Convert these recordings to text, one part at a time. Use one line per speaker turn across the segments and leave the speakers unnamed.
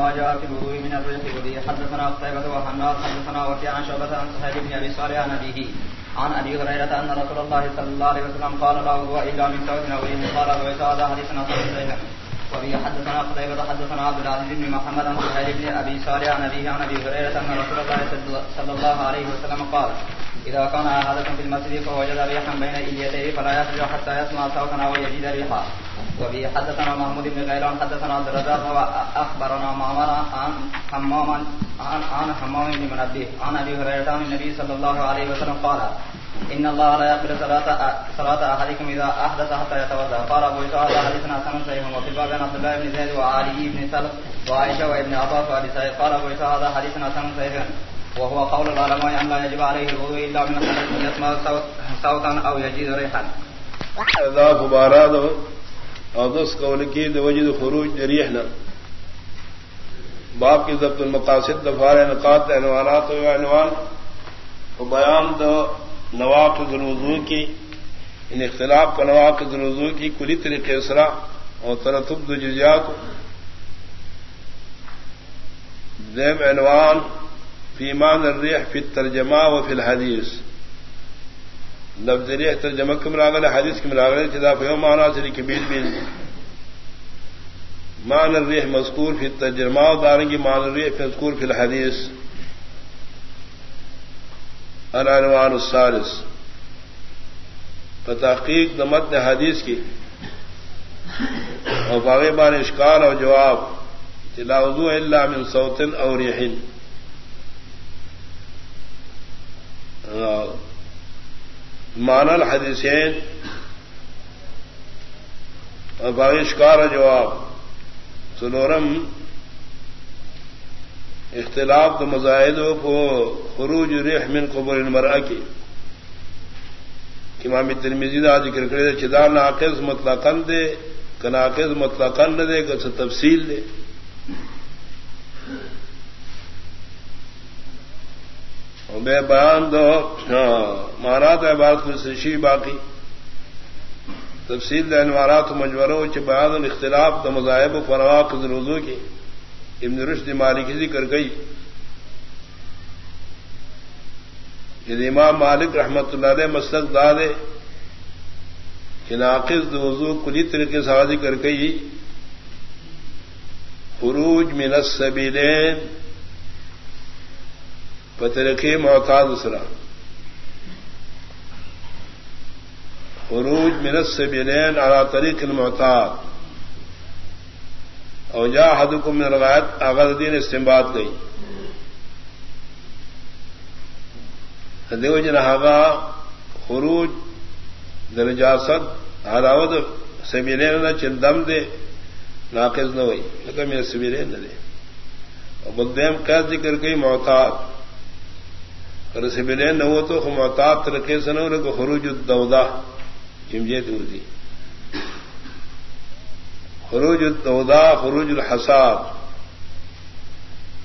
ما جاء في الوضوء من الريح وبه حدثنا قتيبة وحناد حدثنا وكيع عن شعبة عن سهيل بن أبي صالح عن أبيه. عن أبي هريرة أن رسول الله صلى الله عليه وسلم قال لا وضوء إلا من ثوب أو ريح قال أبو هذا حديث صحيح وبه حدثنا قتيبة، حدثنا عبد العزيز بن محمد عن سهيل بن أبي صالح عن أبيه عن أبي هريرة أن رسول الله صلى الله عليه وسلم قال، إذا كان أحدكم في المسجد فوجد ريحا بين إليتيه فلا يخرج حتى يسمع صوتا أو يجد ريحا. وبه حدثنا محمود بن غيلان حدثنا عبد الرزاق واخبرنا معمر عن حمام عن عن حمام بن منبه. عن ابي هريره عن النبي صلى الله عليه وسلم قال ان الله لا يقبل صلاه صلاه احدكم اذا احدث حتى يتوضا قال ابو اسحاق هذا حديث حسن صحيح وفي الباب عن عبد الله بن زيد وعلي بن سلف وعائشه وابن عباس وابي سعيد. قال ابو اسحاق هذا حديث حسن صحيح وهو قول العلماء ان لا يجب عليه الوضوء الا من حدث يسمع صوتا او يجد ريحا.
اودس قول کی وجد خروج جریحنا باپ کی ضبط المقاصد، دفار نقات عنوانات و عنوان۔ و بیان دو نواقض الوضوء کی۔ ان اختلاف کا نواقض الوضوء کی کلی طریقے سرا اور ترتب دو جزیات۔ زیب عنوان فیمان الریح فی الترجمہ و فی الحدیث۔ لفظ ترجمہ کم راغل حدیث کم راغل چدا فیو مانا سری کبیر بیل مان الریح مذکور فی الترجمہ و دارنگی مان الریح مذکور فی الحدیث. العنوان السالس فتحقیق دمت حدیث کی. اور باغی بان اشکال اور جواب. چلاؤ اللہ من سوتن اور یہن مان الحدیثین اور باغشکار جواب سنورم اختلاف تو مظاہدوں کو خروج رحمن قبر المرا کی امام ترمیزی دا ذکر کرے چدا ناقص مطلق دے کناقص مطلق نہ دے کس تفصیل دے۔ بے بیان دو. ہاں، مہارات عبارت میں سشی باقی. تفصیل انوارات مجوروں چ بیان اختلاف تو مذاہب فروا قزل وضو کی. ابن رشد مالک ذکر گئی. یہ امام مالک رحمت اللہ علیہ مسلک دادے کہ ناقص وضو کلی طریقے سے ذکر گئی. خروج من السبیلین. پترقی محتاط اسرا خروج منت سے بلین اعلیٰ طریق المحتاط اور جا حد کو روایت آغاز دین استعمال گئی دیو جن خروج درجاست ہراوت سبیلین نہ چندم دے ناقص نہ ہوئی لیکن میرے سبیلین نہ دے اور بدیم قید ذکر گئی محتاط رس نہ وہ تو محتاط رکھے سے نہ کو خروج الدودا چمجے دور دی خروج الدودا خروج الحساب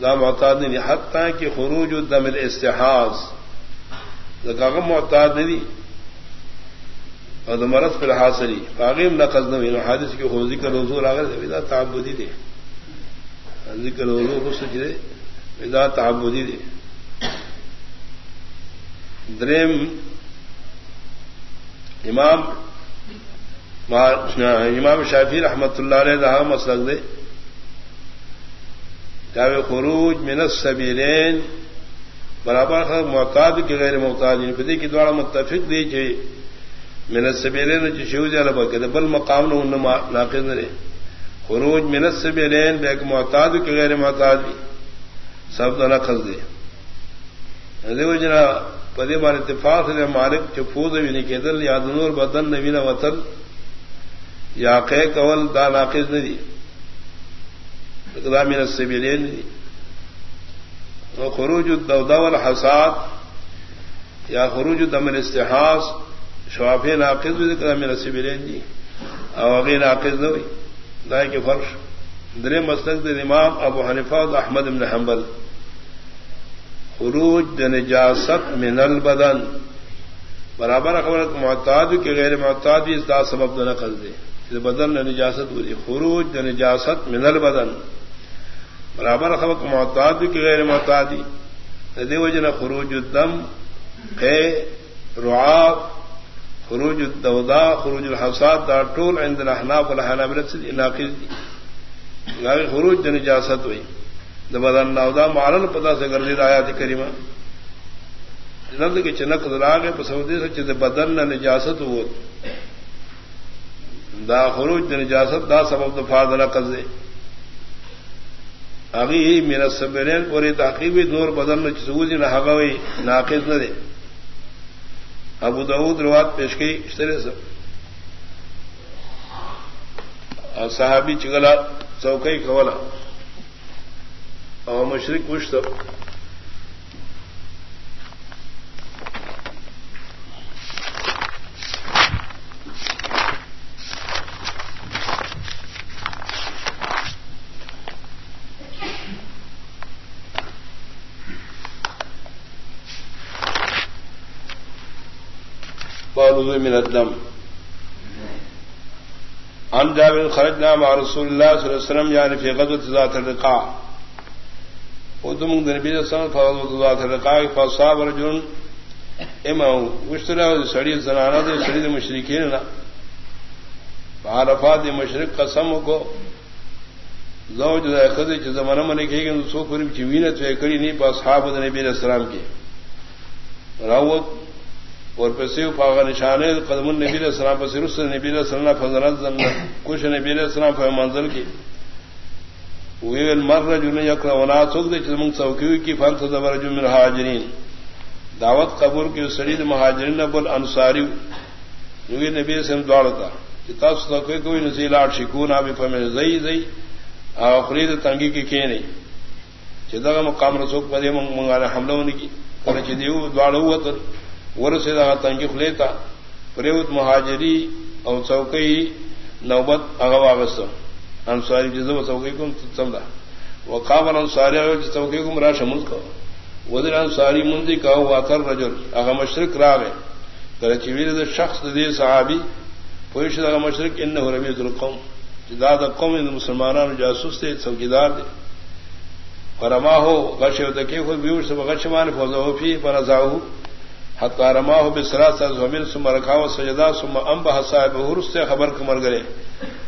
لا محتاط نہیں حد تھا کہ خروج الدم الاستحاظ کاغم محتاط نہیں، اور مرض پھر حاصلی باغیم نقص نہ حادث کی خوزی کا روزو آگر تعبدی دے۔ ذکر روزو کو سچ دے ودا تعبدی دے۔ دریم امام امام شافی رحمت اللہ علیہ رہا مسلک دے۔ چاہے خروج منت سبیرین برابر محتاط کے غیر محتاط یعنی پتی کی دوارا متفق دی چاہیے منت سبیرین شیو جانا بکے بل مقام نے ناقص رہے خروج منت سبیرین بے محتاط کے غیر محتاط سب تو نقص دے۔ دیو جنا پدے بار اتفاق سے مالک چفوز بھی نہیں کہدل یا دنور بدن نوین وطن، یا قے کول دا ناقص نے دی۔ دا میرا سے بھی لین دی خروج الدودا والحساد، یا خروج دم الاستحاس شواف ناقص بھی دا میرا سے بھی لین دی۔ او اگے ناقص نہ ہوئی۔ دا کہ فرش۔ درے مسلک دے امام ابو حنیفہ احمد بن حنبل۔ خروج نجاست من البدن. برابر خبر محتاط کے غیر محتاط بھی اس کا سبب نقل دے بدن نجاست ہوئی خروج نجاست من البدن. برابر خبق محتاط کی غیر محتاطی ندی وجن خروج الدم ہے رعاب خروج الدودا خروج الحساد، دا ٹول عند الاحناف والحنابلة ناقض دی خروج دن نجاست ہوئی دبدن ناودا مارن پتا سے گردی آیات کریمہ۔ نند کی چنک دراغ پسودی سے چد بدن نہ نجاست ہو۔ دا خروج دن نجاست دا سبب دفاع دنا قزے ابھی میرا سبرین پوری تاقیبی دور بدن چسوزی نہ حقوی ناقص نہ دے ابو دعود روات پیش کی اس طرح سے صحابی چگلا چوکئی کولا۔ اور مشرق پوچھ من الدم عن جابر خرجنا مع رسول الله صلى الله عليه وسلم يعني في غزوة ذات الرقاع ودم النبي صلى الله عليه وسلم في فصاب رجل اما وشترى سڑی زنانہ دے سڑی مشرکین نہ عرفات مشرق قسم کو زوج دے خدی چ زمانہ من کہ سو پر چ وینت وے کڑی نہیں پاس اصحاب نبی علیہ السلام کی راوت اور پیسے پاگا نشانے قدم النبی علیہ السلام پر سرس نبی علیہ السلام فضرت کچھ نبی علیہ السلام پر منزل کی ویل مر رجل یکر ونا سوک دے چلمنگ سوکیو کی فانت دبر رجل من حاجرین. دعوت قبول کی سرید مہاجرین بل انصاری نبی نبی علیہ السلام دوارتا کتاب سوکوی کوئی نزیل آٹ شکون آبی فمن زئی زئی. آخرید تنگی کی کیے نہیں چدہ مقام رسوک پدے منگانے حملہ ہونے کی. کرچ دیو دوارو وطر ور سے تنگی خلیتا پریوت مہاجری او چوکئی نوبت اغوا اغواغست انصاری جزو چوکئی کم سمدا وقام الانصاری چوکئی کم را شمل کو ودر انصاری منزی کا ہوا واتر رجل. اغا مشرک راغے کرچی ویر شخص دی صحابی پوش اغا مشرک انہو ربیت القوم. جدا دا قوم ان مسلمانان جاسوس دے چوکیدار دے فرما ہو غش دکی ہو بیوش سب غشمان فوزو فی فرزاہو حتی رماہ بسرا سا زمین، ثم رکھاو سجدا ثم انبہ صاحب حرس سے خبر کمر گرے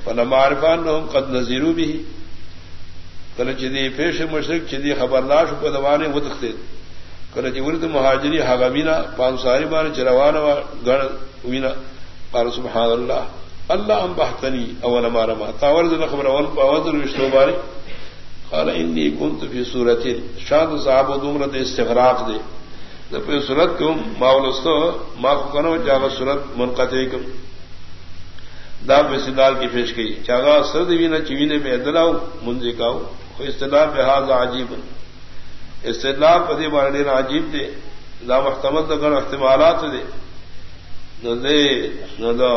فلما عرفان لهم قد نذیرو به کله چې دی پیش مشرک چې دی خبردار شو په دوانه وتخته کله چې ورته مهاجری حغمینا پانساری باندې چروانه وا وینا قال سبحان الله الله ام بحثني اول ما رما تاور خبر اول باوذر وشتو باري. قال اني كنت في سوره شاد صاحب دومره استغراق دے پہ سورت کیوں ماولستو ماں کو کنو چاغا سورت منقطع کم دا پہ کی پیش کی۔ چاغا سرد وینا چوینے میں ادلاؤ منزی کاؤ استدار پہ حاض عجیب۔ استدلال پدی بار ڈیر عجیب دے۔ دا محتمل دا احتمالات دے۔ نہ دے نہ دا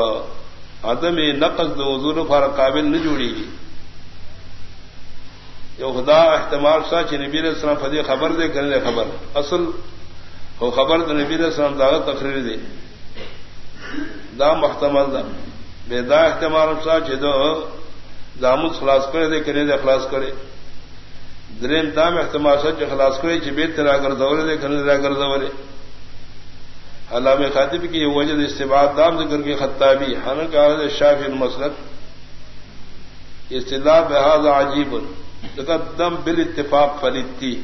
عدم نقص دو حضور فار قابل نہ جوڑی گی۔ جو خدا احتمال سا چی نبی علیہ السلام فدی خبر دے کرنے خبر۔ اصل ہو خبر تو نبی السلام دا تقریر دی دا محتمل دا۔ بے دا احتمال سا چدو دامد خلاص کرے دے کرے دے خلاص کرے. درین دام احتمال سا چ خلاص کرے چ بیت ترا کر دورے دے کرے دے کر دورے علامہ خاطب کی یہ وجد استباد دام ذکر کے خطابی. حالانکہ عالد شافی المسلک استدلال بحاظ عجیب. دم بال اتفاق فلتی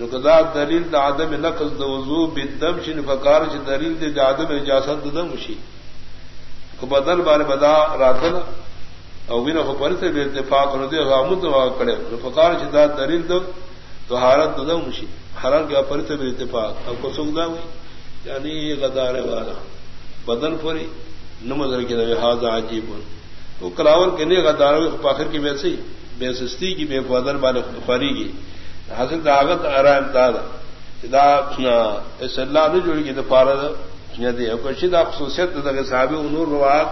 نقدا دلیل دا عدم نقص دا وضو بالدم شن فکار چ دلیل دے دا عدم اجازت دم شي کو بدل بار بدا راتل او وینا کو پرتے بے اتفاق نو دے غامت وا کڑے فکار چ دلیل دو طہارت دم شي حرام کے پرتے بے اتفاق. او کو سوگ دا ہوئی یعنی یہ غدار والا بدن پوری نمازر کے دے ہاذ عجیب. تو کلاور کنے غدار پاخر کی ویسے بے سستی کی بے فضل والے فری کی حاصل داغت ارائم داد دا اس اللہ نے جوڑی کی دفارت دے کشی دا خصوصیت دا صحابی انور روات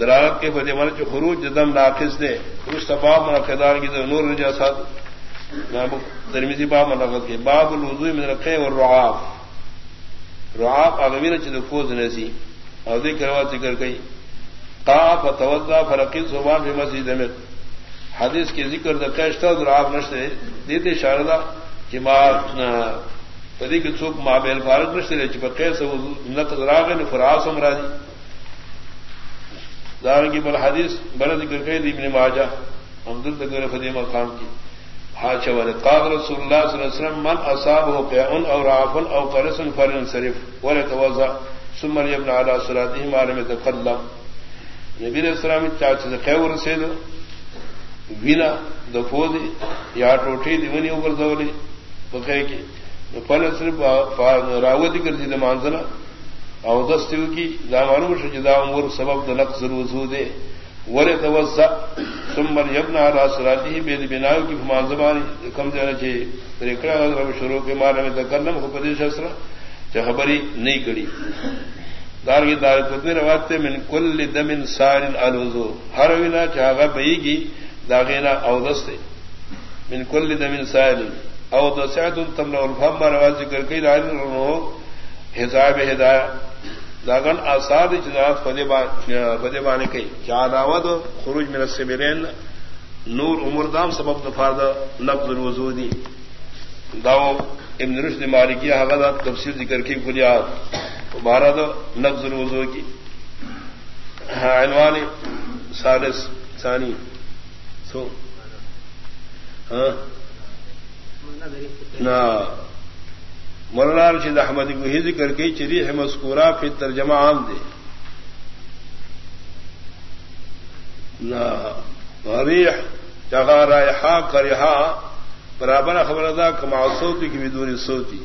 درارت کے فتح من جو خروج دم ناقص دے۔ اس تباب منعقدار کی دا نور رجا ساتھ درمیزی باب منعقد کے باب الوضوء من رقے اور رعاف رعاف اغویر چھ دفوز نسی اور دیکھ روات ذکر گئی قاف فتوضا فرقی صبح فی مسجد امت حدیث کے ذکر دا کیشتا در نشتے۔ دیتے شاردا کہ ماں پدی کے چوک ماں بیل فارغ نشتے دے چپا قیر سے نقض راغے نے فراس ہم را دی دارن کی بل حدیث بڑا ذکر کہی دی ابن ماجہ ہم دل تک فدی مقام کی حاشا والے قال رسول اللہ صلی اللہ علیہ وسلم، من اصاب ہو قیعن او رعفن او قرسن فرن صرف ولتوضع ثم يبنى على صلاته ما لم يتقلم نبی علیہ السلام چاچے سے خیور سے دو وینا دفو دی یا ٹوٹی دی ونی اوپر دولی بکے کی پل صرف راوتی کر جی دی مانزنا او دستیو کی دامانو شو جدا امور سبب د نقص الوضو دے۔ ولے توسع ثم يبنى على صلاته بيد بناو کی فمان زبانی کم دینا چاہیے طریقہ رب شروع کے معنی میں تکلم کو پدیش اسرا چہ خبری نہیں کری۔ دار کی دار کتنے روایت من کل دم سار الوضو ہر وینا چاہا بئی گی داغینا اودس دے من کل دم دمن سائل او دسعت تم لو الفهم رواز ذکر کئی لائن رنو حساب ہدایا داغن آثار جنات فدے بانے کئی کیا دعوت خروج من السبیلین، نور عمر دام سبب دفار دا لفظ الوضودی داو ابن رشد مالکی حقدات تفسیر ذکر کی بنیاد بارہ دو لفظ الوضو کی عنوان سالس ثانی. سو ہاں مولانا رشید احمد کو ہی ذکر کے چری ہے مسکورا پھر ترجمہ عام دے۔ ریح جگہ رائحا کرہا برابر خبر ادا کما سوتی کی بدون سوتی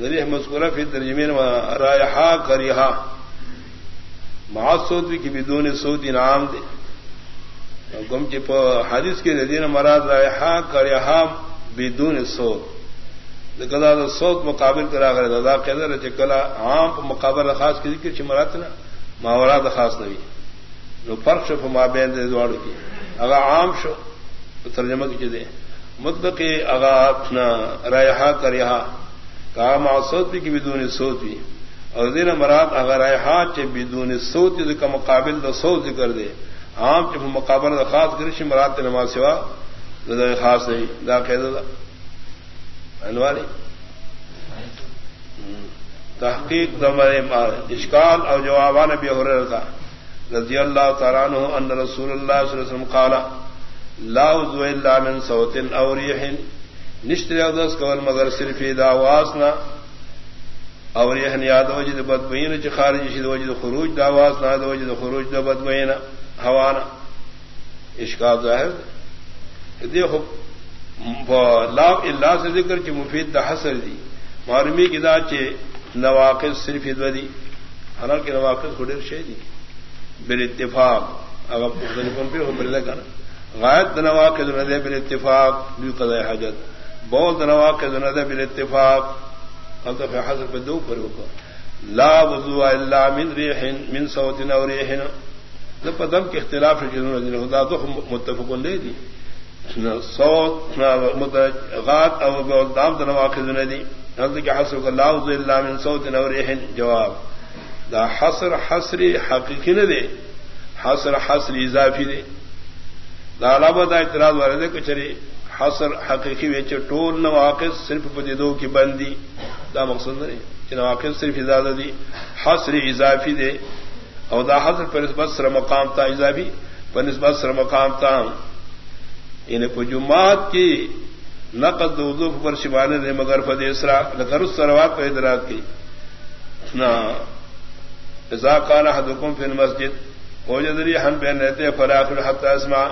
ذریح مسکورا پھر ترجمے رائحا کرہا معصوتی کی بدون سوتی نام دے۔ گم چپ حادث کے ندین مراد رائحا کرہا بدون سوت کلا کدا سوت مقابل کرا کر دادا قیدر چکلا عام مقابل خاص کی ذکر چمرات نا ماورات خاص نبی نو فرق شو ما بین دے دوڑ کی. اگا عام شو ترجمہ کی چدے مطلق اگا اپنا رائحا کرہا کہا معصوت بھی کی بدون سوت بھی. اور دین مراد اگر رائحا چ بدون سوت کا مقابل دا سوت ذکر دے. عام چ مقابل خاص گرش مراد نماز سوا خاص نہیں دا قید انواری تحقیق دمر اشکال اور جوابان بھی ہو رہا تھا رضی اللہ تعالیٰ عنہ ان رسول اللہ صلی اللہ علیہ وسلم قال، لا وضو الا من صوت او ريح نشتر ادس کول مگر صرف دا واسنا او ريح یاد وجد بدبین چ خارج شد وجد خروج، دا واسنا دا وجد خروج دا بدبین ہوانا اشکال ظاہر دیکھو لا اللہ سے ذکر کی مفید دا حسر دی معلومی کی دا چے نواقص صرف ادوی حالانکہ نواقص خودر شے دی بال اتفاق. اگر مختلفن پہ بل لگا غائب نواقص نہ دے بال اتفاق. بھی قضاء حاجت. بہت نواقص نہ دے بال اتفاق. ہم تو حضر پہ دو پر ہوگا لا وضو الا من ريح، من صوت او ريح. پدم کے اختلاف خدا تو متفق لے دی صوت غات او دام دنواخذ ندی. حضرت کے حسر کو لا وضو من صوت او ريح جواب دا حسر حسری حقیقی نہ دے حسر حسر اضافی دے دا علاوہ دا اعتراض والے دے کچری حسر حقیقی ویچ ٹول نواقص صرف پتی دو کی بندی. دا مقصد نہیں کہ نواقص صرف اجازہ دی. حسر اضافی دے او دا حسر پر نسبت سر مقام تا اضافی، پر نسبت سر مقام تا یعنی انہیں کو جماعت کی نقد دو پر شبانے دے مگر فدیسرا لکر اس سروات پر ادراک کی۔ نہ اذا كان احدكم في المسجد وجد ريحا بين يديه فلا يأكل حتى يسمع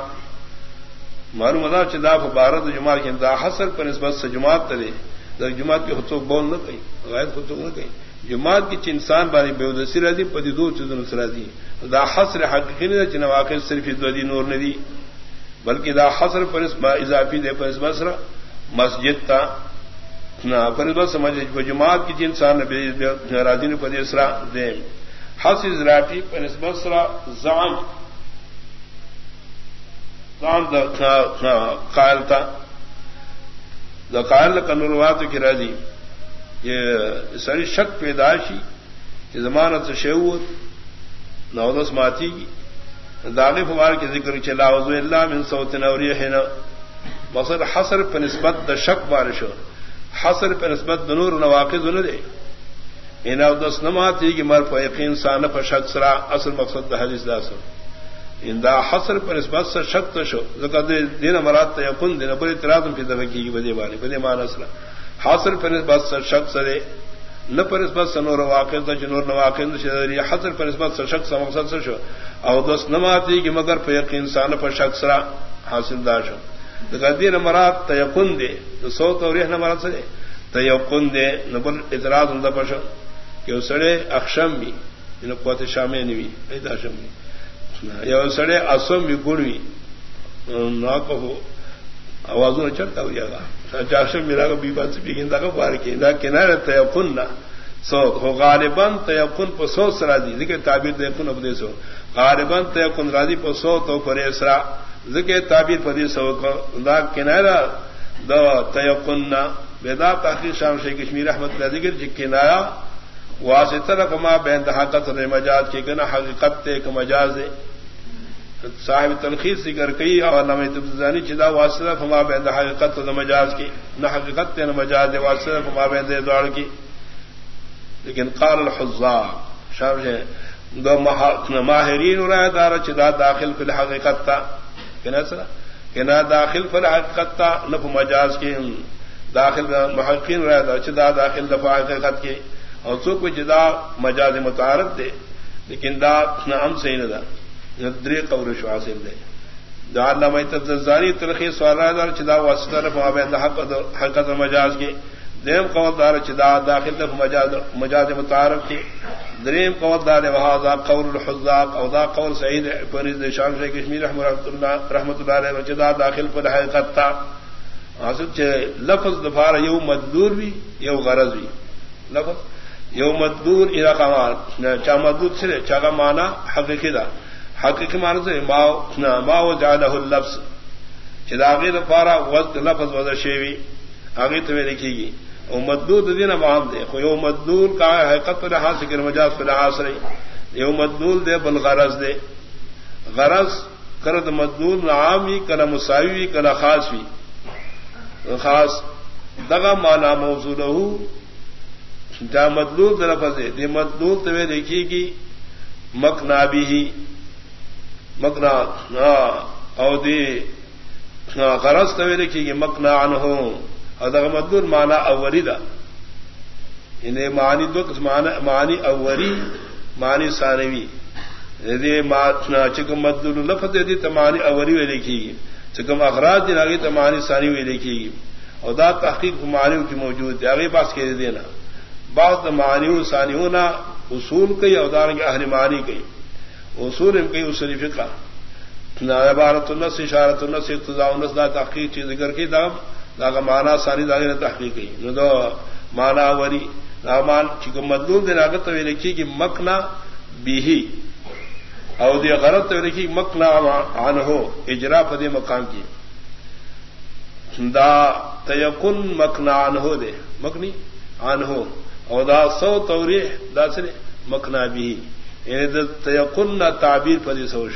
معلوم ادا چدا بارد جماعت کے دا حسر پر نسبت سے جماعت تلے دا جماعت کے حقوق بول نہ کہیں غیر حقوق نہ کہیں جماعت کی انسان باری بے ادسی رہ دی پتی دو چیزوں سے رہ دی۔ دا حسر حقیقی نہیں چنا واقع صرف دو دی، نور نے دی۔ بلکہ دا حسر پر اضافی دے پر نسبت سرا مسجد تا پر نسبت سمجھ جماعت کی جی انسان نے راضی نے پتی اسرا دے۔ حس ازراٹی پر نسبت سرا زام زام قائل تھا دا قائل کنوروات کی راضی۔ یہ ساری شک پیدائشی زمانت سے شیوت نودس ماتی کی داغی فوار کی ذکر چلا وضو اللہ من صوت نوری ہے مقصد حسر پہ نسبت د شک بارش ہو. حسر پہ نسبت دنور نواقد نہ دے. ان دس نماتی کی مر پہ یقین سان پر شک سرا اصل مقصد دا حدیث داسر ان دا حسر پر نسبت سے شک تو شو. زکات دین مراد یقین دین پر اعتراض کی دفع کی بدی بانی بدی مان اصل حاصل پر نسبت سے شک سرے نہ پر نسبت سے نور واقع نور نواقد حسر پر نسبت سے شک مقصد سے شو؟ او دس نماتی کی مگر پہ یقین سان پر شک سرا حاصل دار شو. دین مراد تیقن دے سو تو ریح مراد سے تیقن دے نبل اعتراض ہوں پشو کہ سڑے اکشم بھی یعنی جن کو شامے نہیں ایدا شم بھی یا سڑے اسم بھی گڑ بھی نہ کہو آواز نہ چڑھتا ہو جائے گا چاشم میرا کو بی بات سے بھی گندا کو بار کی۔ نہ کنارے تیقن نہ سو ہو غالباً تیقن پہ سو سرا دی دیکھے تعبیر تیقن اب دے سو۔ غالباً تیقن راضی پہ سو تو پر اسرا۔ ذکر تعبیر پدی سو دا کنارا دا تیقن بیدا تحقیق شام شیخ کشمیر احمد اللہ ذکر جی کنایا واسطہ کما بین حقت مجاز کی گنا حقیقت تے کہ مجاز دے صاحب تنخیص ذکر کئی اور نام تبزانی چدا واسطہ فما بین حقیقت و مجاز کی، نہ حقیقت نہ مجاز دے واسطہ فما بین دوڑ کی۔ لیکن قال الحزا شام سے جی، دو ماہرین رائے دار چدا داخل فی الحقیقت تا۔ کہ نہ داخل فل حقیقت نہ مجاز کی۔ داخل محقین رہا تھا چدا داخل دفاع حقیقت کی۔ اور سو کو جدا مجاز متعارف دے، لیکن دا نہ ہم سے نہ دری قبر شو حاصل دے دا علامہ تزاری تلخی سوال دار چدا واسطہ مابین حقیقت مجاز کی دیم قول دار چدا داخل دف مجاز مجاز متعارف کی دریم قول دار وہذا قول الحزاق او دا قول سعید پنیز شام شیخ کشمیر رحمۃ اللہ رحمۃ اللہ علیہ چدا داخل پر حقیقت تھا حاصل چ لفظ دفار یو مددور بھی یو غرض بھی لفظ یو مددور اراقہ چا مددور سے چاگا مانا حقیقی دا حقیقی مانا سے ماو ماو جعلہ اللفظ. چداغی دفارا وزد لفظ وزد شیوی آگے تو لکھے گی وہ مدود دین عوام دے. یو مدول کا حقیقت پر لحاظ سے مجاز پہ لحاظ رہی. یو مدول دے بل غرض دے. غرض کرد مدول عام ہی کلا مساوی کلا خاص بھی خاص دگا مانا موضوع رہو جا مدلول درفظ دے. مدلول تو دیکھیے گی مکنا بھی ہی مکنا او دی غرض تو دیکھیے گی مکنا ان ہوں ادغ مدور مانا اوری دا انہیں یعنی معنی دو معنی اوری معنی سانوی چکم مدور لفظ دی تو معنی اوری وی لکھی گی چکم اخراج دن آگی تو معنی ثانی وی لکھی گی اور دا تحقیق معنی کی موجود ہے آگے پاس کہہ دینا بعض معنی ثانی ہونا اصول کئی اودار کے اہل معنی کئی اصول ان کئی اصولی فقہ۔ عبارت النس اشارت النس اقتضاء النس دا تحقیق، چیز ذکر کی دام دا کا مانا ساری داغی نے تحقیق کی۔ نو دو مانا وری مان چکو مدلول دے ناگت تو لکھی کہ مکنا بھی او دی غلط تو لکھی مکنا آن ہو اجرا پدے مقام کی۔ دا تیقن مکنا آن ہو دے، مکنی آن ہو او دا سو توری دا سر مکنا بھی یعنی تیقن نہ تعبیر پدی سو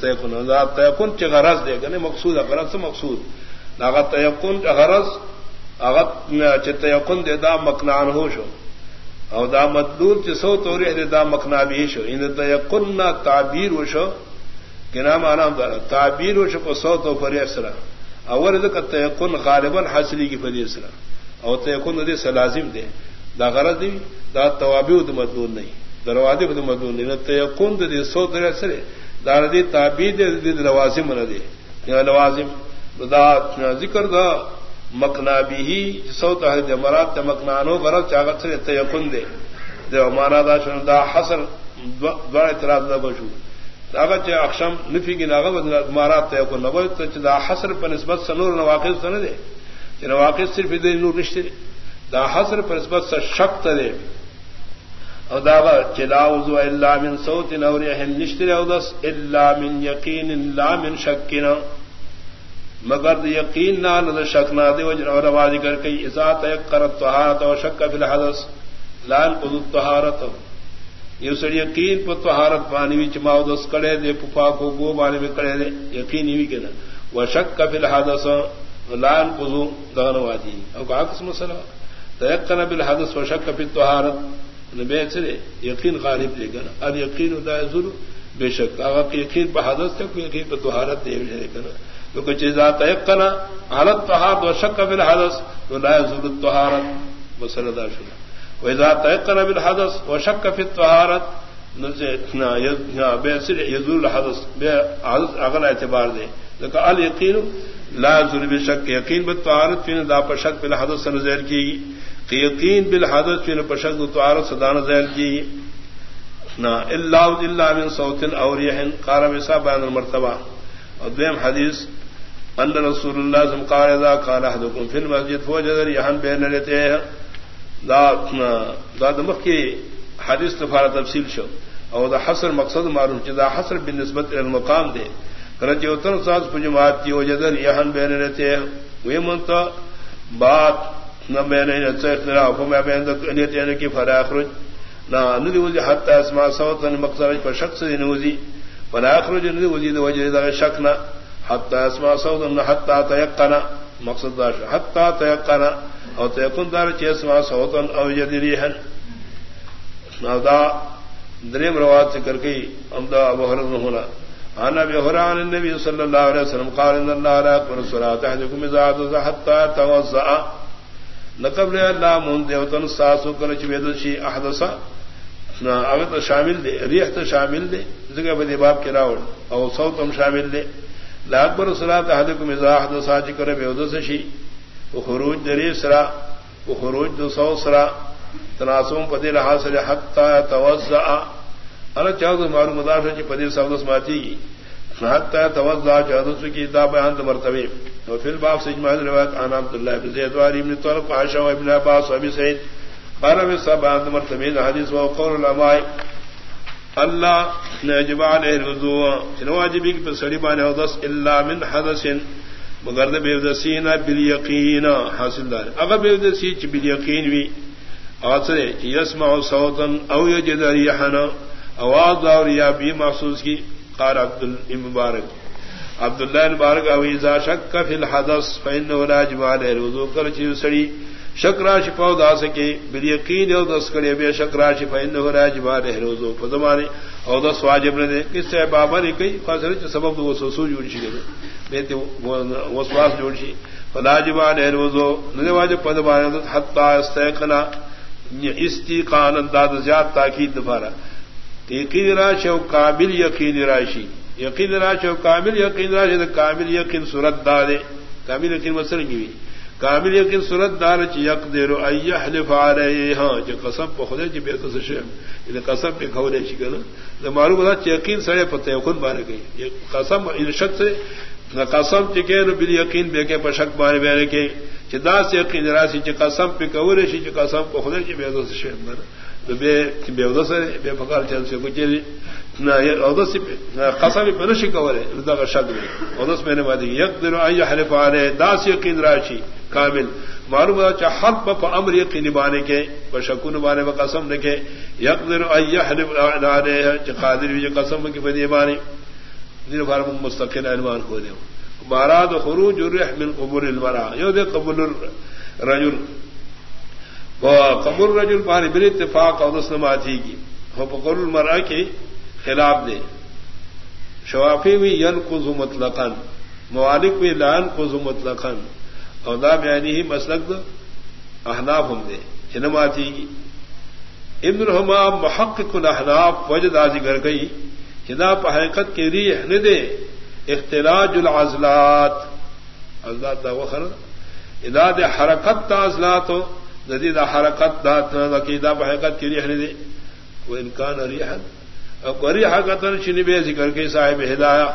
تیقن تیقن چ غرض دے گنے مقصود، غرض سے مقصود؟ تیقن غرض اغت چتیقن دے دا مکنان ہو او دا مدلول چ سو توری یعنی دے دا مکنا بھی شو. یعنی ان تیقن نہ تعبیر و شو کنا مانا دا تعبیر و شو سو تو فری اسرا اول دے تیقن غالبا حاصلی کی فری اسرا او تیقن دے سلازم دے دا غرض دی، دا توابع د مدلول نہیں دروازے د مدلول نہیں تیقن دے سو توری اسرے دا دی تعبیر دے لوازم نہ دے۔ یا لوازم، دا ذکر دا مکنا بھی سو تو مراد مکنانو برف چاگت سے تیقن دے۔ دے مانا دا شن، دا حسر دوڑ اعتراض نہ بشو۔ اگر چاہ اکشم نفی کی ناغ مارا تیقن نہ بو دا حسر پر نسبت سنور نواقص سن دے۔ کہ نواقص صرف دے نور رشتے دا حسر پر نسبت سے شک دے۔ او دا چلا وضو الا من صوت نور اهل نشتر او دس الا من یقین الا من شکنا مگر یقین نہ نہ شک نہ دے وجر اور آواز کر کے ذات کرت طہارت اور شک فی الحدث لال قد طہارت یہ سر یقین پر تہارت پانی بھی چماؤ دس کڑے دے پپا کو گو بانے میں کڑے دے یقین ہی کہ نا وہ شک کا فل حادث لان پزو دغن وادی اور کہا کس مسئلہ تیک کا نبل حادث و شک سرے یقین غالب دے گا اب یقین ادا ضرور بے شک۔ اگر یقین پر حادث تھا کوئی یقین پر تہارت دے گا نا کیونکہ چیزا تیک کا نا حالت تہار و شک کا فل حادث تو لا ضرور تہارت مسئلہ دار شنا۔ وإذا تيقن بالحدث وشك في الطهارة يزول الحدث اغل اعتبار دے۔ لیکن اليقين لا يزول بالشك يقين بالطهارة فين دا پشک بالحدث نظر کی کہ یقین بالحدث فين پشک بالطهارة صدا نظر کی نا الا الا من صوت او ريح قال بسا بيان المرتبه ودیم حدیث ان رسول الله صلى الله عليه وسلم قال اذا قال احدكم في المسجد فوجد ريحا بين يديه دا دا دمخ کی حدیث تفارہ تفصیل شو اور دا حسر مقصد معلوم چہ دا حسر بن نسبت المقام دے۔ کرچ اتن ساز پجمات کی وجدن یہن بین رہتے ہیں۔ وہ منتا بات نہ میں نے اختلاف میں بین نیت یعنی کی فراخرج نہ ندی وزی حتی اسما صوت مقصد پر شخص دی نوزی فراخرج ندی وزی دا وجہ دا شک نہ. حتی اسما صوت، نہ حتی تیقنا مقصد دا حتی تیقنا او تیکن دار چیسما سوتن او یدریحن دا دریم روات ذکر کی امدا ابو حرم ہونا انا بهران النبي صلى الله عليه وسلم، قال ان الله لا يقبل الصلاه احدكم اذا حتى توضا لقبل الله من دیوتن ساسو کر چ وید شی احدث نا اوت شامل دے ریح تے شامل دے زگہ بدی باب کی راول او صوتم شامل دے۔ لا اکبر الصلاه احدكم اذا احدث چ کر وید شی۔ و خروج دری سرا و خروج دو سو سرا۔ تناسم پدی رہا سر حتا توزع انا چاہو مارو مدافع چی پدی سبدس ماتی گی۔ حتا توزع چاہدس کی دا بیان مرتبه و فی الباب سجمع روایت عن عبداللہ بن زید واری ابن طلق عائشہ و ابن عباس و ابی سعید. قال میں سب بیان مرتبه حدیث و قول العلماء، اللہ نجب علیہ الوضوء چنو واجبی کی سڑی بانے الا من حدث مگر بے دسین بل حاصل دار۔ اگر بے دسی چ بل یقین بھی آسرے یسما سوتن او یجد ریحنا آواز اور یا بھی محسوس کی، قال عبد المبارک عبد اللہ مبارک او اذا شک فی الحدث فانه لا جمال الوضو کر چ سڑی شک راش پاو دا سکے بل یقین او دس کرے بے شک راش فانه لا جمال الوضو. فزمانے او دس واجب نے کس سے بابا نے کئی فاصلے سبب وہ سوسو جوڑ چھ وسواس جوڑ سی فلا جبان روزو نہ واجب پد بان حتا استيقنا استيقان انداد زیاد تاکید دفارا یقین راش او کامل یقین راشی یقین راش او کامل یقین راش کامل یقین صورت دار کامل یقین مسل کی کامل یقین صورت دار چ یک دیر ای يحلف علیہ ہاں جو قسم په خدای چې به تاسو شه دې یعنی قسم په کولې شي کنه؟ د معلومه ده چې یقین سره پته خود باندې کوي. قسم ان شخص نہ قسم چکے نو بل یقین بے کے پشک بارے بے کے چدا سے یقین راسی چ قسم پہ کور شی چ قسم کو خدا کی بے دوس شے مر تو بے کہ بے دوس بے فقال چل سے کچھ قسم پہ نشی کور رضا کا شک اودس میں نے وادی یقدر ای حلف علی داس یقین راشی، کامل. معلوم ہے کہ حق په امر یقین بانے کے پشکون بانے و قسم رکھے یقدر ای حلف علی چې قادر وی قسم کی بدی بانے دین بار مستقل عنوان کو دے باراد خروج الرح من قبور المرا. یو دے قبول الرجل. قبول الرجل پانی بل اتفاق اور نسلما تھی کی وہ قبول المرا کے خلاف دے۔ شوافی بھی ین قز مطلقن موالک بھی لان قز مطلقن اور دا بیانی ہی مسلک دو احناف ہم دے چنما تھی کی ابن الحمام محقق الاحناف وجد آزی کر گئی جدا حقیقت کے ریح نے دے۔ اختلاج العضلات۔ ازلات دا وخر ادا دے حرکت تا ازلات ہو جدید حرکت دا دا کی دا حقیقت کی ریح نے دے۔ وہ انکان ریحن ری حقت شنی بے ذکر کے صاحب ہدایا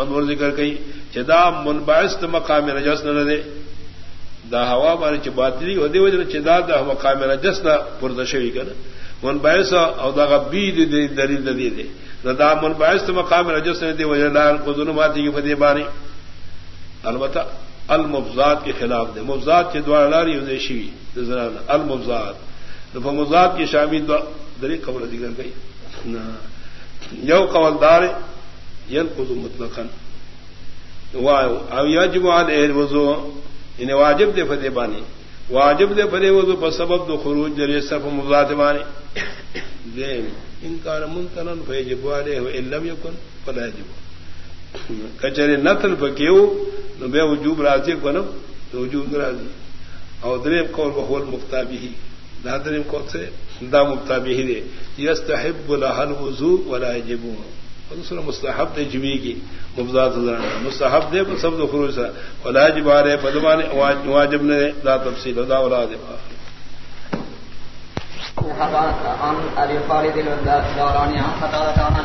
انور ذکر کئی چدا منبعث مقام نجس نہ دے۔ دا ہوا مانی چ باطلی ہو دے وجہ چدا دا مقام نجس نہ پردشوی کر منبعث او دا بی دے دلیل دے دے دا من مقام رجس نے دی وجہ لال کو ظلمات کی فدی بانی البتہ المفزات کے خلاف دے۔ مفزات کے دوارا لاری دے شیوی المفزات تو کی شامل دری خبر ذکر گئی یو قولدار ین خود مطلق یجب علیہ وضو انہیں یعنی واجب دے فتح بانی واجب دے فتح وضو پر سبب دو خروج جری صف مضات بانی دین ان کا منتن فیجب علیہ علم یکن فلا یجب. کچرے نتل فکیو نو بے وجوب راضی کنم تو وجوب راضی اور دریم قول بہول مختابی دا نادریم کو سے دا مختابی دے یستحب لہل وضو ولا جبو دوسرا مستحب دے جمی کی مفضات مستحب دے پر سب خروج سا. ولا جبار پدمان واجب نے دا تفصیل دا ولا دے
عن أبي خالد الداراني عن قتاده